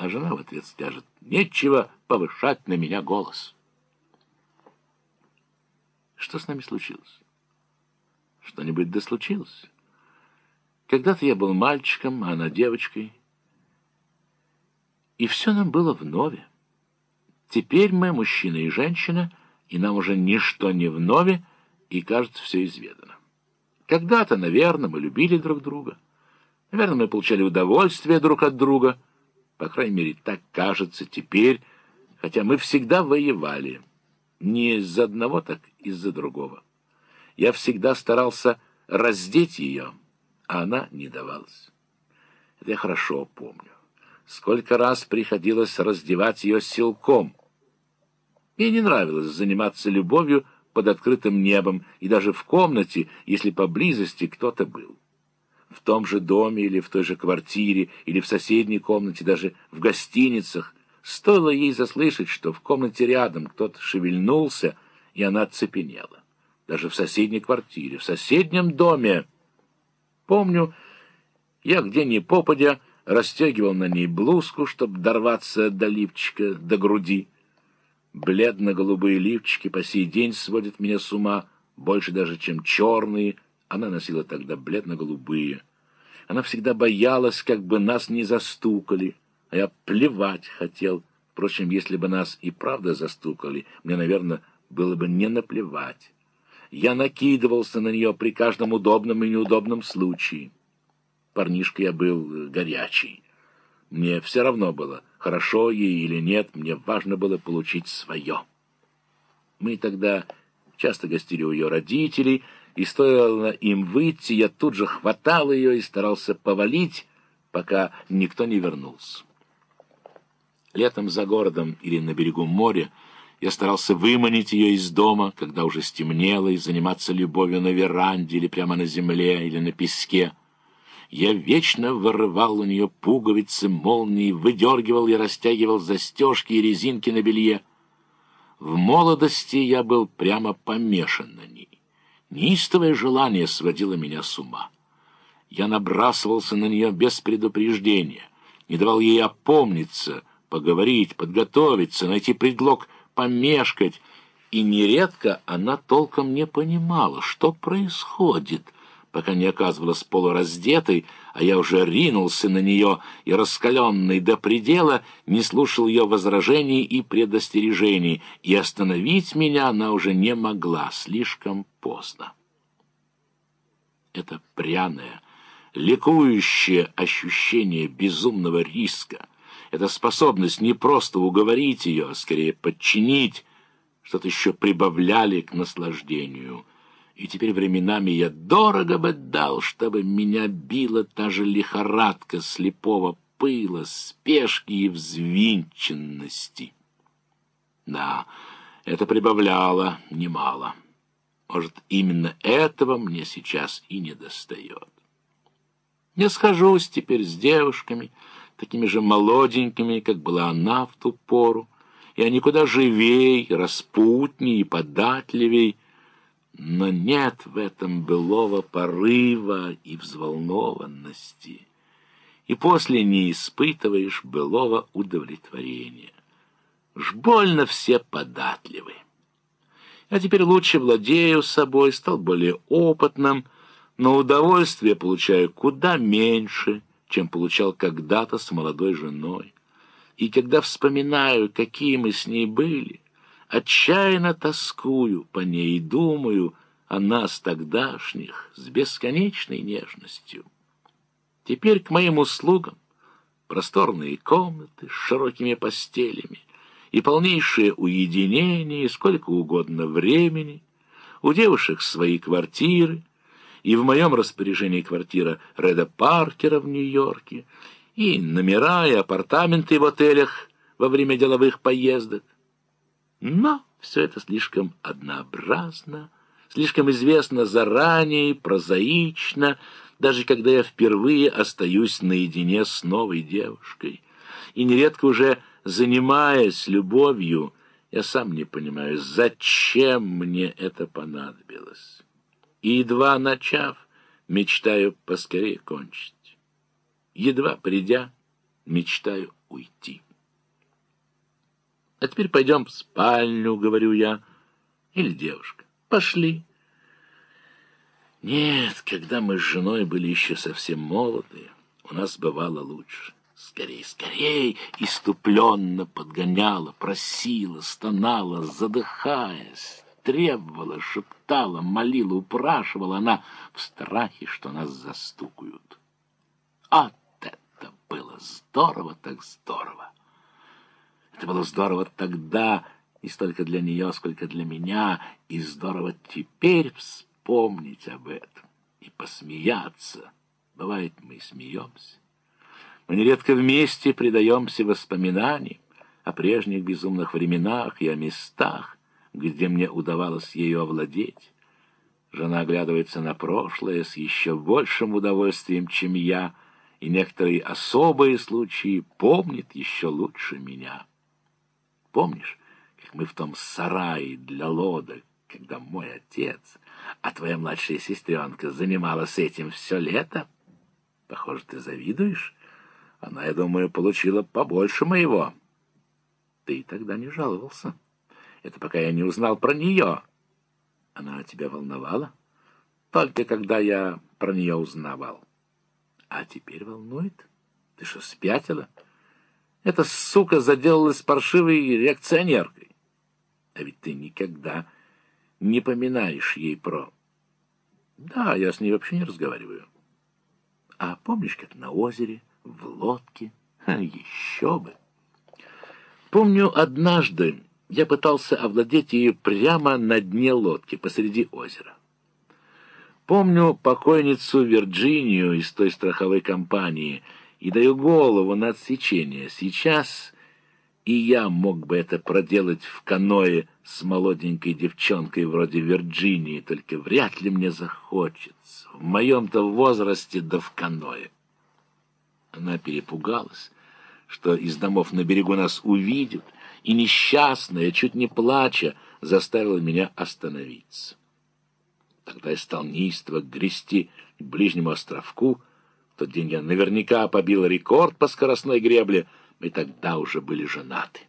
А жена в ответ скажет, нечего повышать на меня голос. Что с нами случилось? Что-нибудь да случилось? Когда-то я был мальчиком, а она девочкой. И все нам было вновь. Теперь мы мужчина и женщина, и нам уже ничто не вновь, и, кажется, все изведано. Когда-то, наверное, мы любили друг друга. Наверное, мы получали удовольствие друг от друга. По крайней мере, так кажется теперь, хотя мы всегда воевали. Не из-за одного, так из-за другого. Я всегда старался раздеть ее, а она не давалась. Это я хорошо помню. Сколько раз приходилось раздевать ее силком. Мне не нравилось заниматься любовью под открытым небом и даже в комнате, если поблизости кто-то был. В том же доме или в той же квартире или в соседней комнате, даже в гостиницах, стоило ей заслышать, что в комнате рядом кто-то шевельнулся, и она оцепенела. Даже в соседней квартире, в соседнем доме. Помню, я где ни попадя расстегивал на ней блузку, чтобы дорваться до лифчика, до груди. Бледно-голубые лифчики по сей день сводят меня с ума, больше даже, чем черные. Она носила тогда бледно-голубые. Она всегда боялась, как бы нас не застукали, а я плевать хотел. Впрочем, если бы нас и правда застукали, мне, наверное, было бы не наплевать. Я накидывался на нее при каждом удобном и неудобном случае. Парнишка я был горячий. Мне все равно было, хорошо ей или нет, мне важно было получить свое. Мы тогда часто гостили у ее родителей, и стоило им выйти, я тут же хватал ее и старался повалить, пока никто не вернулся. Летом за городом или на берегу моря я старался выманить ее из дома, когда уже стемнело, и заниматься любовью на веранде или прямо на земле или на песке. Я вечно вырывал у нее пуговицы, молнии, выдергивал и растягивал застежки и резинки на белье. В молодости я был прямо помешан на ней. Неистовое желание сводило меня с ума. Я набрасывался на нее без предупреждения, не давал ей опомниться, поговорить, подготовиться, найти предлог помешкать, и нередко она толком не понимала, что происходит — пока не оказывалась полураздетой, а я уже ринулся на нее и, раскаленный до предела, не слушал ее возражений и предостережений, и остановить меня она уже не могла, слишком поздно. Это пряное, ликующее ощущение безумного риска, эта способность не просто уговорить ее, а скорее подчинить, что-то еще прибавляли к наслаждению — и теперь временами я дорого бы дал, чтобы меня била та же лихорадка слепого пыла, спешки и взвинченности. Да, это прибавляло немало. Может, именно этого мне сейчас и не достает. Я схожусь теперь с девушками, такими же молоденькими, как была она в ту пору, и они куда живей, распутней и податливей, но нет в этом былого порыва и взволнованности, и после не испытываешь былого удовлетворения. Ж больно все податливы. Я теперь лучше владею собой, стал более опытным, но удовольствие получаю куда меньше, чем получал когда-то с молодой женой. И когда вспоминаю, какие мы с ней были, Отчаянно тоскую по ней и думаю о нас тогдашних с бесконечной нежностью. Теперь к моим услугам просторные комнаты с широкими постелями и полнейшее уединение, и сколько угодно времени, у девушек свои квартиры, и в моем распоряжении квартира Реда Паркера в Нью-Йорке, и номера и апартаменты в отелях во время деловых поездок. Но все это слишком однообразно, слишком известно заранее, прозаично, даже когда я впервые остаюсь наедине с новой девушкой. И нередко уже занимаясь любовью, я сам не понимаю, зачем мне это понадобилось. И едва начав, мечтаю поскорее кончить. Едва придя, мечтаю уйти. А теперь пойдем в спальню, говорю я. Или девушка. Пошли. Нет, когда мы с женой были еще совсем молодые, у нас бывало лучше. Скорей, скорей, иступленно подгоняла, просила, стонала, задыхаясь, требовала, шептала, молила, упрашивала она в страхе, что нас застукают. А это было здорово, так здорово. Это было здорово тогда, не столько для нее, сколько для меня, и здорово теперь вспомнить об этом и посмеяться. Бывает, мы смеемся. Мы нередко вместе предаемся воспоминаниям о прежних безумных временах и о местах, где мне удавалось ее овладеть. Жена оглядывается на прошлое с еще большим удовольствием, чем я, и некоторые особые случаи помнит еще лучше меня. Помнишь, как мы в том сарае для лодок, когда мой отец, а твоя младшая сестренка занималась этим все лето? Похоже, ты завидуешь? Она, я думаю, получила побольше моего. Ты тогда не жаловался. Это пока я не узнал про нее. Она тебя волновала? Только когда я про нее узнавал. А теперь волнует? Ты что, спятила? Эта сука заделалась паршивой реакционеркой. А ведь ты никогда не поминаешь ей про... Да, я с ней вообще не разговариваю. А помнишь, как на озере в лодке. А еще бы! Помню, однажды я пытался овладеть ее прямо на дне лодки посреди озера. Помню покойницу Вирджинию из той страховой компании и даю голову на отсечение. Сейчас и я мог бы это проделать в каное с молоденькой девчонкой вроде Вирджинии, только вряд ли мне захочется. В моем-то возрасте да в каное. Она перепугалась, что из домов на берегу нас увидят, и несчастная, чуть не плача, заставила меня остановиться. Тогда я стал неистово грести к ближнему островку. Тот день я наверняка побил рекорд по скоростной гребле. Мы тогда уже были женаты.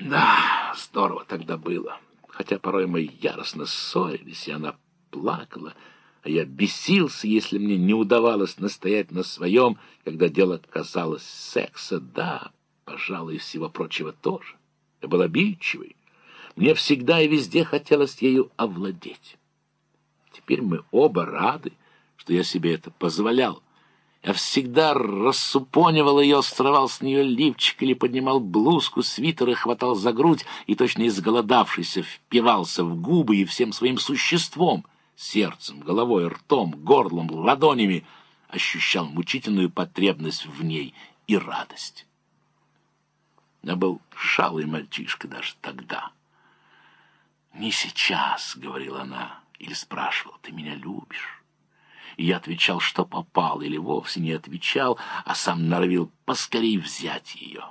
Да, здорово тогда было. Хотя порой мы яростно ссорились, и она плакала, а я бесился, если мне не удавалось настоять на своем, когда дело касалось секса, да, пожалуй, всего прочего тоже. Я был обидчивый. Мне всегда и везде хотелось ею овладеть. Теперь мы оба рады, что я себе это позволял. Я всегда рассупонивал ее, срывал с нее лифчик или поднимал блузку, свитер и хватал за грудь, и точно изголодавшийся впивался в губы и всем своим существом — сердцем, головой, ртом, горлом, ладонями, ощущал мучительную потребность в ней и радость. Я был шалый мальчишка даже тогда. «Не сейчас», — говорила она, или спрашивала, «ты меня любишь?» Я отвечал, что попал, или вовсе не отвечал, а сам норовил поскорей взять ее.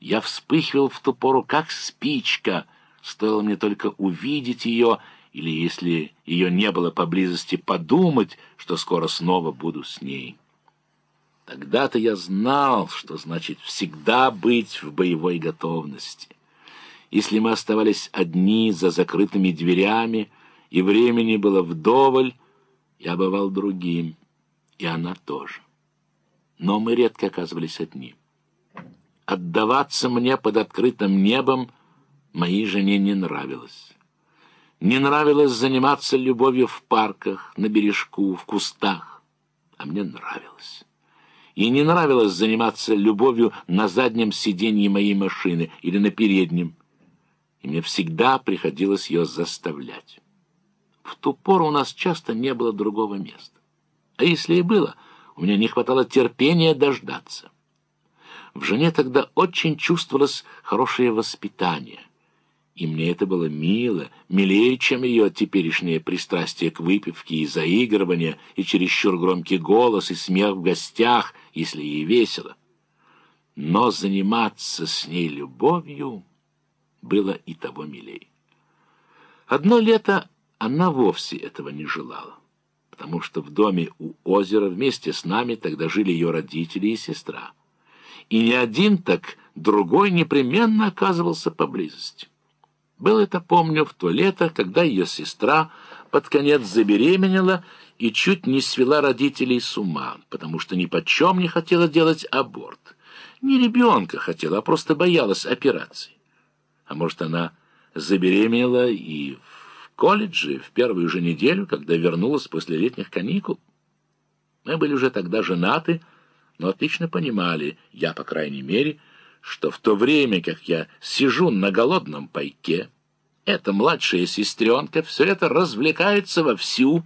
Я вспыхивал в ту пору, как спичка, стоило мне только увидеть ее — или, если ее не было поблизости, подумать, что скоро снова буду с ней. Тогда-то я знал, что значит всегда быть в боевой готовности. Если мы оставались одни за закрытыми дверями, и времени было вдоволь, я бывал другим, и она тоже. Но мы редко оказывались одни. Отдаваться мне под открытым небом моей жене не нравилось. Не нравилось заниматься любовью в парках, на бережку, в кустах. А мне нравилось. И не нравилось заниматься любовью на заднем сиденье моей машины или на переднем. И мне всегда приходилось ее заставлять. В ту пору у нас часто не было другого места. А если и было, у меня не хватало терпения дождаться. В жене тогда очень чувствовалось хорошее воспитание — и мне это было мило, милее, чем ее теперешнее пристрастие к выпивке и заигрывание, и чересчур громкий голос, и смех в гостях, если ей весело. Но заниматься с ней любовью было и того милей. Одно лето она вовсе этого не желала, потому что в доме у озера вместе с нами тогда жили ее родители и сестра. И не один, так другой непременно оказывался поблизости. Было это, помню, в то лето, когда ее сестра под конец забеременела и чуть не свела родителей с ума, потому что ни почем не хотела делать аборт. Не ребенка хотела, а просто боялась операции. А может, она забеременела и в колледже в первую же неделю, когда вернулась после летних каникул? Мы были уже тогда женаты, но отлично понимали, я, по крайней мере, что в то время, как я сижу на голодном пайке, эта младшая сестренка все это развлекается вовсю,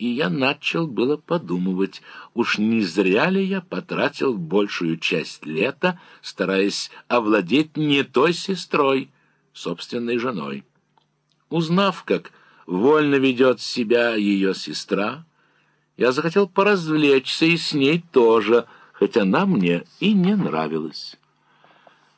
и я начал было подумывать, уж не зря ли я потратил большую часть лета, стараясь овладеть не той сестрой, собственной женой. Узнав, как вольно ведет себя ее сестра, я захотел поразвлечься и с ней тоже, хотя она мне и не нравилась.